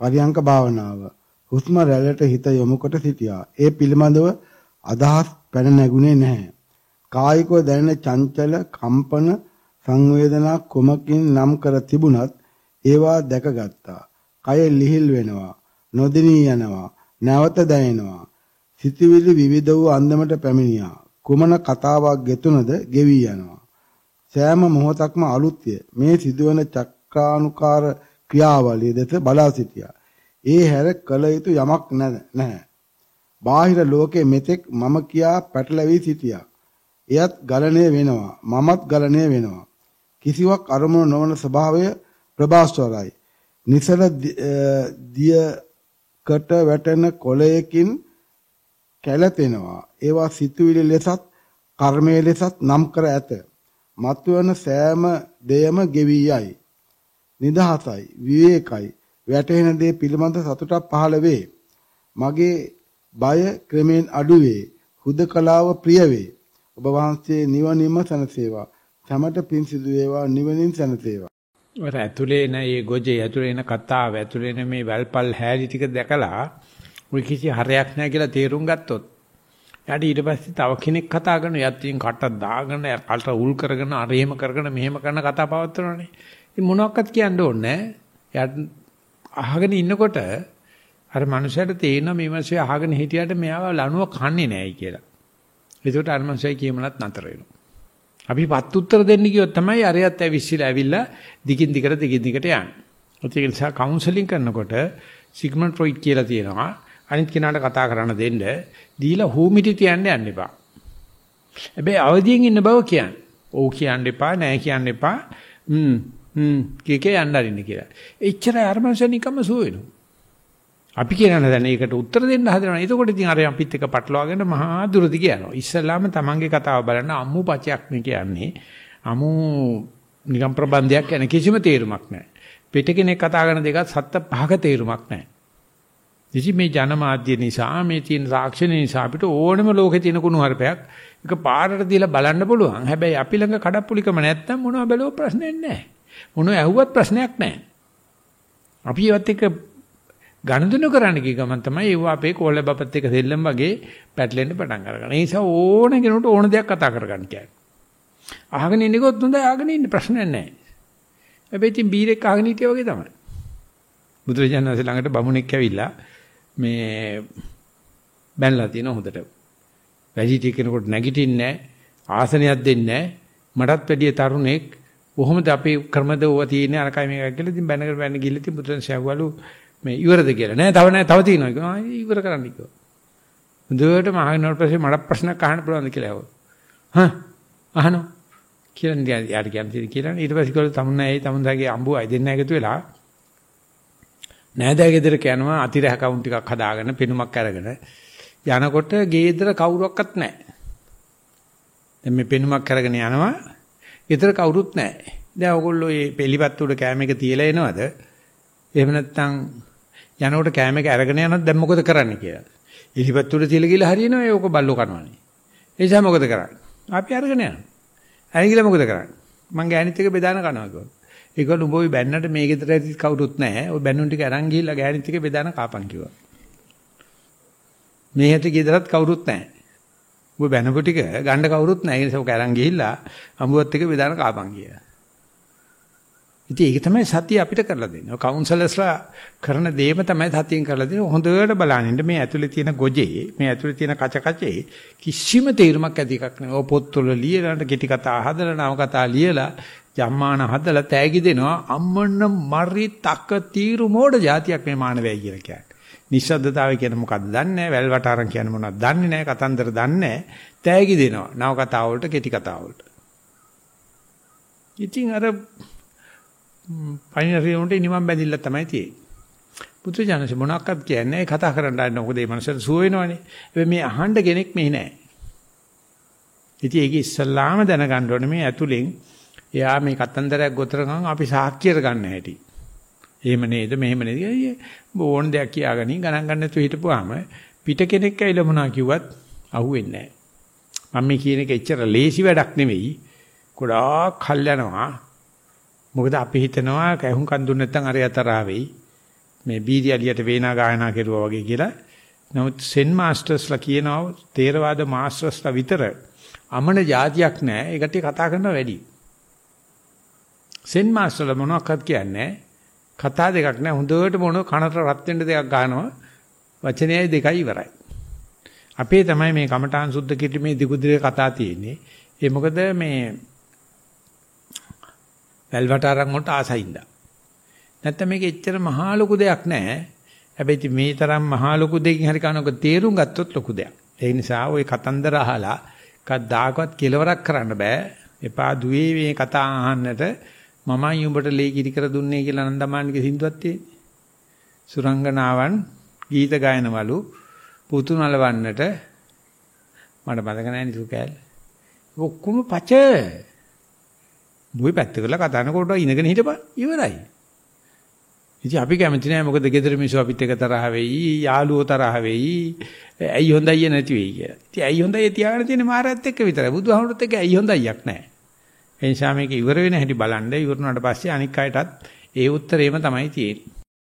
පරියංක භාවනාව. හුස්ම රැල්ලට හිත යොමු කොට සිටියා. ඒ පිළිබඳව අදහස් පැන නැගුණේ නැහැ. කායිකව දැනෙන චංචල කම්පන සංවේදනා කුමකින් නම් කර තිබුණත් ඒවා දැකගත්තා. කය ලිහිල් වෙනවා, නොදෙනී යනවා, නැවත දැනෙනවා. සිතුවිලි විවිධ වූ අන්දමට පැමිණියා. කුමන කතාවක් ගෙතුනද ගෙවි යනවා. සෑම මොහොතක්ම අලුත්ය. මේ සිදුවන චක්‍රානුකාර ක්‍රියාවලිය දෙස බලා සිටියා. ඒ හැර කල යුතු යමක් නැහැ. බාහිර ලෝකයේ මෙතෙක් මම කියා පැටලවි සිටියා. එයත් ගලණය වෙනවා. මමත් ගලණය වෙනවා. කිසිවක් අරමුණු නොවන ස්වභාවය ප්‍රභාස්වරයි. නිසල දියකට වැටෙන කොළයකින් කැළතෙනවා. ඒවා සිතුවිලි ලෙසත් කර්මයේ ලෙසත් නම් කර ඇත. මතුවන සෑම දෙයම ගෙවි යයි. නිදහසයි, විවේකයි, වැටහෙන දේ පිළිබඳ සතුටක් පහළ වේ. මගේ බය ක්‍රමෙන් අඩු වේ. හුදකලාව ප්‍රිය වේ. ඔබ වහන්සේ නිවනින්ම සැනසේවා. සමට පින් සිදු වේවා නිවනින් සැනසේවා. ඔර ඇතුලේ එන මේ ගොජේ ඇතුලේ එන කතාව ඇතුලේ එන මේ වැල්පල් හැලි ටික දැකලා ඔය කිසි හරයක් නැහැ කියලා තේරුම් ගත්තොත් යාට ඊට පස්සේ තව කෙනෙක් කතා කරන යත්ටින් කට දාගෙන කට උල් කරගෙන අර එහෙම කරගෙන මෙහෙම කරන කතා පවත්වනවානේ. ඉතින් මොනවත් කියන්න ඕනේ නැහැ. අහගෙන ඉන්නකොට අර මනුස්සයාට තේරෙනවා මේ මිනිස්සු අහගෙන හිටියට මෙයාව ලණුව කන්නේ නැහැයි කියලා. ඒකට අර මනුස්සයා කියමනත් නතර වෙනවා. අපි පත් උත්තර දෙන්න කිව්වොත් තමයි අරයත් ඇවිස්සලා ඇවිල්ලා දිගින් දිගට දිගින් දිගට යන්නේ. ඒ නිසා කවුන්සලින් කරනකොට සිග්මන්ඩ් ෆ්‍රොයිඩ් කියලා තියෙනවා අනිත් කෙනාට කතා කරන්න දෙන්න දීලා හූමිටි තියන්න යන්න එපා. හැබැයි අවදියෙන් ඉන්න බව කියන්න. ඔව් කියන්න එපා නෑ කියන්න එපා. හ්ම් හ්ම් කීකේ යන්න අරින්න කියලා. එච්චරයි අරමංශනිකම සුව වෙනවා. අපි කියනවා දැන් ඒකට උත්තර දෙන්න හදනවා. එතකොට ඉතින් අර අපිත් එක පටලවාගෙන මහා දුරදි කියනවා. ඉස්සල්ලාම තමන්ගේ කතාව බලන්න අම්මු පචයක් නේ කියන්නේ. අමු නිකම් ප්‍රබන්ධයක් කියන කිසිම තේරුමක් නැහැ. පිට කෙනෙක් කතා කරන දෙකත් සත්ත පහක තේරුමක් නැහැ. ඉතින් මේ ජනමාධ්‍ය නිසා මේ තියෙන තාක්ෂණ නිසා අපිට ඕනම ලෝකේ තියෙන කුණු හarpයක් එක පාරට දීලා බලන්න පුළුවන්. හැබැයි අපි ළඟ කඩප්පුලිකම නැත්තම් මොනව බැලුව ප්‍රශ්නයක් නැහැ. මොනව ඇහුවත් ප්‍රශ්නයක් නැහැ. අපි ඒවත් එක ගණදුන කරන්න ගිය ගමන් තමයි ඒව අපේ කෝල බපත් එක දෙල්ලම් වගේ පැටලෙන්න පටන් අරගන්න. ඒ නිසා ඕන කෙනෙකුට ඕන දෙයක් කතා කරගන්න කියන්නේ. අහගෙන ඉන්නකොත් හොඳයි අහගෙන ඉන්න ප්‍රශ්නයක් නැහැ. හැබැයි ඉතින් බීරෙක් අහගෙන හිටියා වගේ තමයි. බුදුරජාණන් වහන්සේ ළඟට බමුණෙක් ඇවිල්ලා මේ බැනලා තියෙන හොඳට. වැඩි කෙනෙකුට නැගිටින්නේ ආසනයක් දෙන්නේ මටත් වැඩිය තරුණෙක් කොහොමද අපේ ක්‍රමද ඕවා තියෙන්නේ අරකයි මේකයි කියලා. ඉතින් බැනගෙන බැන ගිහලා ඉතින් බුදුන් සැවවලු මේ ඉවරද කියලා. නෑ තව නෑ තව තියෙනවා කිව්වා ඉවර කරන්න කිව්වා. හොඳට මහගෙනවට පස්සේ මට ප්‍රශ්නයක් අහන්න පුළුවන්ද කියලා ඇහුවා. හා අහනවා. කියලා යාට කියන්නේ කියලා. ඊට පස්සේ කිව්වලු තමුන්යි තමුන්දාගේ අඹුවයි දෙන්න එකතු වෙලා. නෑදෑ ගෙදරක යනවා අතිරහ කවුන්ට් ටිකක් හදාගෙන පෙනුමක් අරගෙන. යනකොට ගෙදර කවුරක්වත් නැහැ. දැන් මේ පෙනුමක් අරගෙන යනවා. ගෙදර කවුරුත් නැහැ. දැන් ඔයගොල්ලෝ මේ පිළිපත් උඩ කැම එක තියලා එනවද? එහෙම නැත්නම් යනකොට කැම එක අරගෙන යනොත් දැන් මොකද කරන්න කියලා. ඉලිපත් උඩ තියලා ගිහලා හරියනවා ඒක බල්ලෝ කනවනේ. ඒ නිසා මොකද කරන්නේ? අපි අරගෙන යනවා. අරගෙන මොකද කරන්නේ? මං ගෑනිත් එක බෙදාන කනවා කිව්වා. ඒකවල උඹ ওই බැන්නට මේ ගෙදර ඇති කවුරුත් නැහැ. ওই බැන්නුන් ටික අරන් ගිහිල්ලා ගෑණිත් ටික බෙදාන කාපන් කිව්වා. මේ හැටි ගෙදරත් කවුරුත් නැහැ. ඔබ බැනපු ටික ගන්න කවුරුත් නැහැ. ඒ නිසා ඔක අරන් ගිහිල්ලා අඹුවත් ටික බෙදාන කාපන් කියලා. ඉතින් ඒක තමයි සතිය අපිට කරලා දෙන්නේ. කවුන්සලර්ස්ලා කරන දේම තමයි සතියෙන් කරලා දෙන්නේ. හොඳට බලනින්න මේ ඇතුලේ තියෙන ගොජේ, මේ ඇතුලේ තියෙන කච කචේ කිසිම තේරුමක් ඇති එකක් නෑ. ඔය පොත්වල ලියලා කෙටි කතා හදලා නව කතා ලියලා ජම්මාන හදලා තෑගි දෙනවා අම්මන්න මරි තක තීරු මෝඩ જાතියක් මේ මානවයයි කියලා කියන්නේ. නිශ්ශබ්දතාවය කියන්නේ මොකක්ද දන්නේ නැහැ. වැල් වටාරම් කියන්නේ මොනවද දන්නේ නැහැ. කතන්දර දන්නේ නැහැ. තෑගි දෙනවා. නව කතා වලට කෙටි කතා වලට. ඉතින් අර පයින්රියොන්ට නිවන් බැඳිල්ල තමයි තියෙන්නේ. පුත්‍ර ජානස මොනක්වත් කියන්නේ කතා කරන්න ආන්න මොකද මේ මනසට සුව වෙනවනේ. හැබැයි මේ අහන්න කෙනෙක් මෙහි නැහැ. ඉතින් ඒක ඉස්සල්ලාම දැනගන්න ඕනේ මේ ඇතුලෙන් එයා මේ කතන්දරයක් ගොතර ගමන් අපි සාක්කියට ගන්න හැටි. එහෙම නේද මෙහෙම නේද ඕන දෙයක් කියාගනි ගණන් ගන්න නැතුව හිටපුවාම පිට කෙනෙක් ඇවිල්ලා මොනවා කිව්වත් අහුවෙන්නේ නැහැ. මම මේ කියන එක එච්චර ලේසි වැඩක් නෙවෙයි. ගොඩාක් කල් යනවා. මොකද අපි හිතනවා කැහුම් කන් දුන්න නැත්නම් අර යතරා වෙයි. මේ බීඩි අලියට වේනා ගායනා කෙරුවා වගේ කියලා. නමුත් සෙන් මාස්ටර්ස්ලා කියනවා තේරවාද මාස්ටර්ස්ලා විතර අමන જાතියක් නැහැ. ඒකට කතා කරන වැඩි. සෙන් මාස්ටර්ලා මොනවක්වත් කියන්නේ කතා දෙකක් නැහැ. හොඳට මොන කනට රත් වෙන්න දෙයක් ගන්නවා. වචනයයි දෙකයි ඉවරයි. අපේ තමයි මේ කමඨාන් සුද්ධ කිරීමේ දිගුදිරේ කතා තියෙන්නේ. ඒ මොකද මේ වැල්වට අරන් වලට ආසයින්දා. නැත්තම් මේක එච්චර මහා ලොකු දෙයක් නෑ. හැබැයි මේ තරම් මහා ලොකු දෙයකින් හරි කනක තේරුම් ගත්තොත් ලොකු දෙයක්. ඒ නිසා ওই කතන්දර අහලා කද්දාකවත් කෙලවරක් කරන්න බෑ. එපා දුවේ මේ කතා අහන්නට මමයි උඹට ලේ කිරි කර දුන්නේ කියලා නන්දමාණිගේ සින්දුවක් තියෙන්නේ. සුරංගනාවන් ගීත ගායනවලු පුතු නලවන්නට මට මතක නැහැ නේ සුකෑල්. ඔක්කොම පච. මුයි පැත්ත කරලා කතා කරනකොට ඉඳගෙන හිටපන් ඉවරයි. ඉතින් අපි කැමති නෑ මොකද ගෙදර මිනිස්සු අපිත් එක තරහ වෙයි, යාළුවෝ තරහ වෙයි, ඇයි හොඳයි නැති වෙයි කියලා. ඉතින් ඇයි හොඳයි තියාගෙන තියෙන්නේ මාරයත් එක්ක විතරයි. බුදුහාමුදුරුත් එක්ක ඇයි හොඳයියක් නෑ. ඒ නිසා මේක ඉවර වෙන හැටි බලන්න ඉවරුනාට පස්සේ අනික් අයටත් ඒ උත්තරේම තමයි තියෙන්නේ.